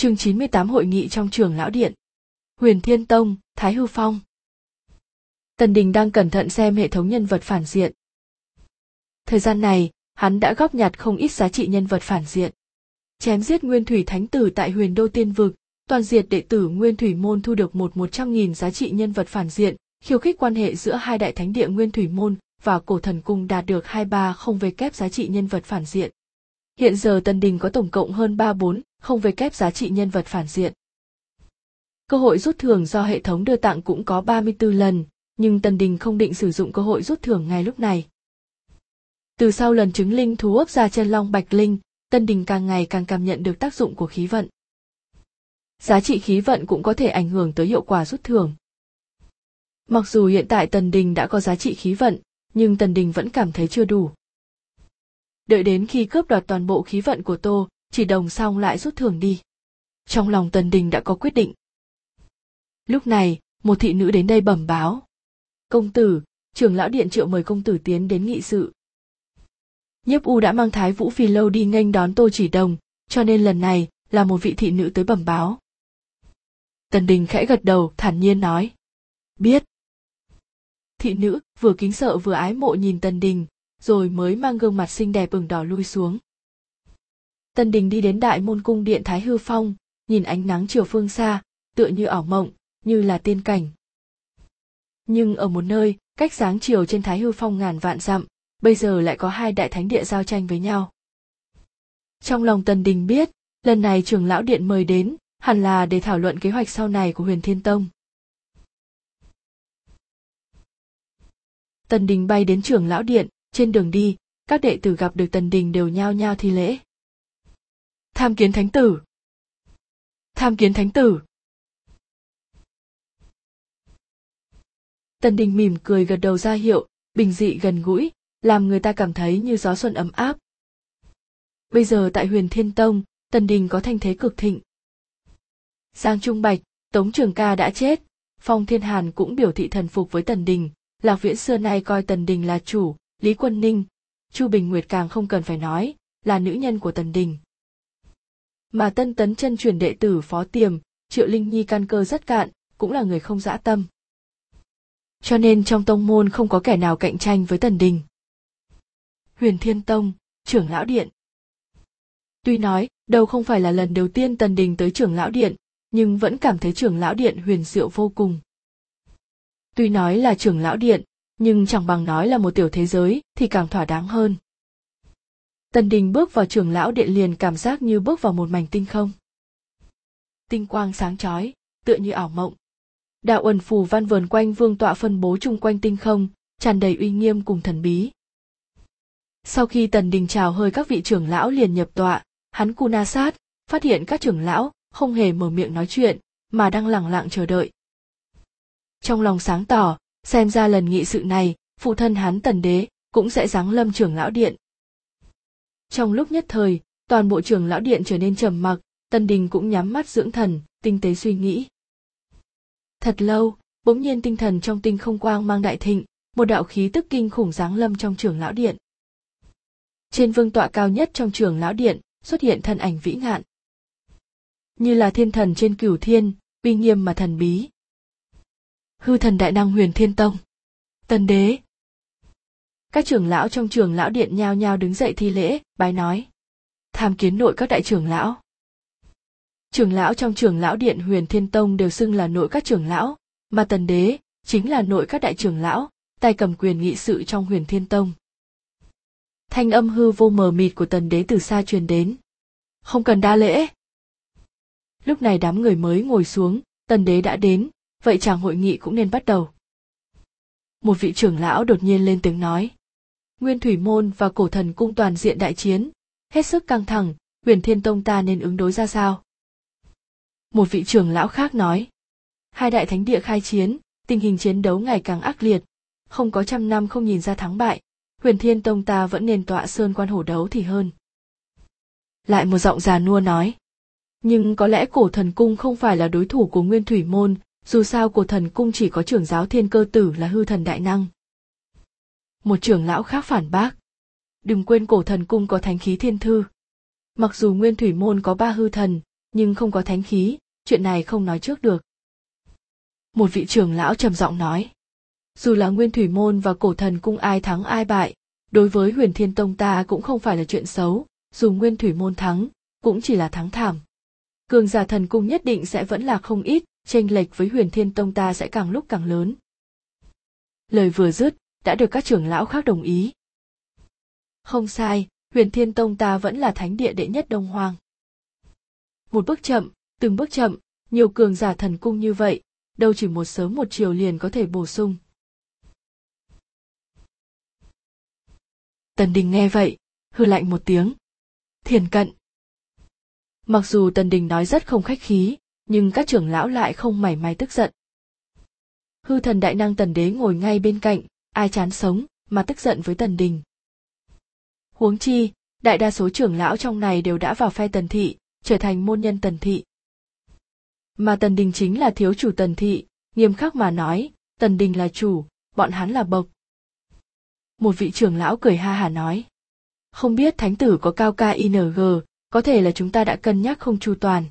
Chương 98 hội nghị trong trường lão điện. Huyền Thiên Tông, Thái Hư Phong. Tần Đình đang cẩn thận xem hệ thống nhân vật phản diện. Thời gian này, hắn đã góp nhặt không ít giá trị nhân vật phản diện. Chém giết Nguyên Thủy Thánh Tử tại huyền đô tiên vực, toàn diệt đệ tử Nguyên Thủy Môn thu được một một trăm nghìn giá trị nhân vật phản diện, khiêu khích quan hệ giữa hai đại thánh địa Nguyên Thủy Môn và cổ thần cung đạt được hai ba không về kép giá trị nhân vật phản diện. Hiện giờ Tần Đình có tổng cộng hơn ba bốn không về kép giá trị nhân vật phản diện. Cơ hội rút thưởng do hệ thống đưa tặng cũng có 34 lần, nhưng Tần Đình không định sử dụng cơ hội rút thưởng ngay lúc này. Từ sau lần chứng linh thú ấp ra chân long bạch linh, Tân Đình càng ngày càng cảm nhận được tác dụng của khí vận. Giá trị khí vận cũng có thể ảnh hưởng tới hiệu quả rút thưởng. Mặc dù hiện tại Tần Đình đã có giá trị khí vận, nhưng Tần Đình vẫn cảm thấy chưa đủ. Đợi đến khi cướp đoạt toàn bộ khí vận của Tô, chỉ đồng xong lại rút thưởng đi. Trong lòng Tần Đình đã có quyết định. Lúc này, một thị nữ đến đây bẩm báo. Công tử, trưởng lão điện triệu mời công tử tiến đến nghị sự. Nhiếp U đã mang Thái Vũ Phi Lâu đi nghênh đón Tô Chỉ Đồng, cho nên lần này là một vị thị nữ tới bẩm báo. Tần Đình khẽ gật đầu, thản nhiên nói. Biết. Thị nữ vừa kính sợ vừa ái mộ nhìn Tần Đình, rồi mới mang gương mặt xinh đẹp ửng đỏ lui xuống. Tần Đình đi đến đại môn cung điện Thái Hư Phong, nhìn ánh nắng chiều phương xa, tựa như ảo mộng, như là tiên cảnh. Nhưng ở một nơi, cách sáng chiều trên Thái Hư Phong ngàn vạn dặm, bây giờ lại có hai đại thánh địa giao tranh với nhau. Trong lòng Tần Đình biết, lần này trưởng lão điện mời đến, hẳn là để thảo luận kế hoạch sau này của Huyền Thiên Tông. Tần Đình bay đến trưởng lão điện, trên đường đi, các đệ tử gặp được Tần Đình đều nhao nhao thi lễ. Tham kiến thánh tử. Tham kiến thánh tử. Tần Đình mỉm cười gật đầu ra hiệu, bình dị gần gũi, làm người ta cảm thấy như gió xuân ấm áp. Bây giờ tại huyền Thiên Tông, Tần Đình có thanh thế cực thịnh. Giang Trung Bạch, Tống Trường Ca đã chết, Phong Thiên Hàn cũng biểu thị thần phục với Tần Đình, Lạc Viễn xưa nay coi Tần Đình là chủ, Lý Quân Ninh, Chu Bình Nguyệt càng không cần phải nói, là nữ nhân của Tần Đình. Mà Tân Tấn chân truyền đệ tử Phó Tiềm, Triệu Linh Nhi căn cơ rất cạn, cũng là người không dã tâm. Cho nên trong tông môn không có kẻ nào cạnh tranh với Tần Đình. Huyền Thiên Tông, trưởng lão điện. Tuy nói, đâu không phải là lần đầu tiên Tần Đình tới trưởng lão điện, nhưng vẫn cảm thấy trưởng lão điện huyền diệu vô cùng. Tuy nói là trưởng lão điện, nhưng chẳng bằng nói là một tiểu thế giới thì càng thỏa đáng hơn. Tần Đình bước vào trường lão điện liền cảm giác như bước vào một mảnh tinh không. Tinh quang sáng chói, tựa như ảo mộng. Đạo ẩn phù văn vườn quanh vương tọa phân bố chung quanh tinh không, tràn đầy uy nghiêm cùng thần bí. Sau khi Tần Đình chào hơi các vị trưởng lão liền nhập tọa, hắn cu na sát, phát hiện các trưởng lão không hề mở miệng nói chuyện, mà đang lặng lặng chờ đợi. Trong lòng sáng tỏ, xem ra lần nghị sự này, phụ thân hắn Tần Đế cũng sẽ giáng lâm trưởng lão điện. Trong lúc nhất thời, toàn bộ trưởng lão điện trở nên trầm mặc, Tần Đình cũng nhắm mắt dưỡng thần, tinh tế suy nghĩ. Thật lâu, bỗng nhiên tinh thần trong tinh không quang mang đại thịnh, một đạo khí tức kinh khủng giáng lâm trong trưởng lão điện. Trên vương tọa cao nhất trong trường lão điện xuất hiện thân ảnh vĩ ngạn. Như là thiên thần trên cửu thiên, uy nghiêm mà thần bí. Hư thần đại năng huyền thiên tông. Tần đế. Các trưởng lão trong trường lão điện nhao nhao đứng dậy thi lễ, bái nói. Tham kiến nội các đại trưởng lão. Trưởng lão trong trường lão điện huyền thiên tông đều xưng là nội các trưởng lão, mà tần đế chính là nội các đại trưởng lão, tay cầm quyền nghị sự trong huyền thiên tông thanh âm hư vô mờ mịt của tần đế từ xa truyền đến không cần đa lễ lúc này đám người mới ngồi xuống tần đế đã đến vậy chàng hội nghị cũng nên bắt đầu. Một vị trưởng lão đột nhiên lên tiếng nói. Nguyên thủy môn và cổ thần cung toàn diện đại chiến. Hết sức căng thẳng, huyền thiên tông ta nên ứng đối ra sao? Một vị trưởng lão khác nói. Hai đại thánh địa khai chiến, tình hình chiến đấu ngày càng ác liệt. Không có trăm năm không nhìn ra thắng bại, huyền thiên tông ta vẫn nên tọa sơn quan hổ đấu thì hơn. Lại một giọng già nua nói. Nhưng có lẽ cổ thần cung không phải là đối thủ của nguyên thủy môn dù sao cổ thần cung chỉ có trưởng giáo thiên cơ tử là hư thần đại năng. Một trưởng lão khác phản bác. Đừng quên cổ thần cung có thánh khí thiên thư. Mặc dù nguyên thủy môn có ba hư thần, nhưng không có thánh khí, chuyện này không nói trước được. Một vị trưởng lão trầm giọng nói. Dù là nguyên thủy môn và cổ thần cung ai thắng ai bại, đối với huyền thiên tông ta cũng không phải là chuyện xấu, dù nguyên thủy môn thắng, cũng chỉ là thắng thảm. Cường giả thần cung nhất định sẽ vẫn là không ít chênh lệch với huyền thiên tông ta sẽ càng lúc càng lớn. Lời vừa dứt, đã được các trưởng lão khác đồng ý. Không sai, huyền thiên tông ta vẫn là thánh địa đệ nhất đông hoang. Một bước chậm, từng bước chậm, nhiều cường giả thần cung như vậy, đâu chỉ một sớm một chiều liền có thể bổ sung. Tần đình nghe vậy hư lạnh một tiếng. Thiền cận. Mặc dù tần đình nói rất không khách khí nhưng các trưởng lão lại không mảy may tức giận. Hư thần đại năng tần đế ngồi ngay bên cạnh, ai chán sống mà tức giận với tần đình. Huống chi, đại đa số trưởng lão trong này đều đã vào phe tần thị, trở thành môn nhân tần thị. Mà tần đình chính là thiếu chủ tần thị, nghiêm khắc mà nói, tần đình là chủ, bọn hắn là bộc. Một vị trưởng lão cười ha hà nói, không biết thánh tử có cao ca ing có thể là chúng ta đã cân nhắc không chu toàn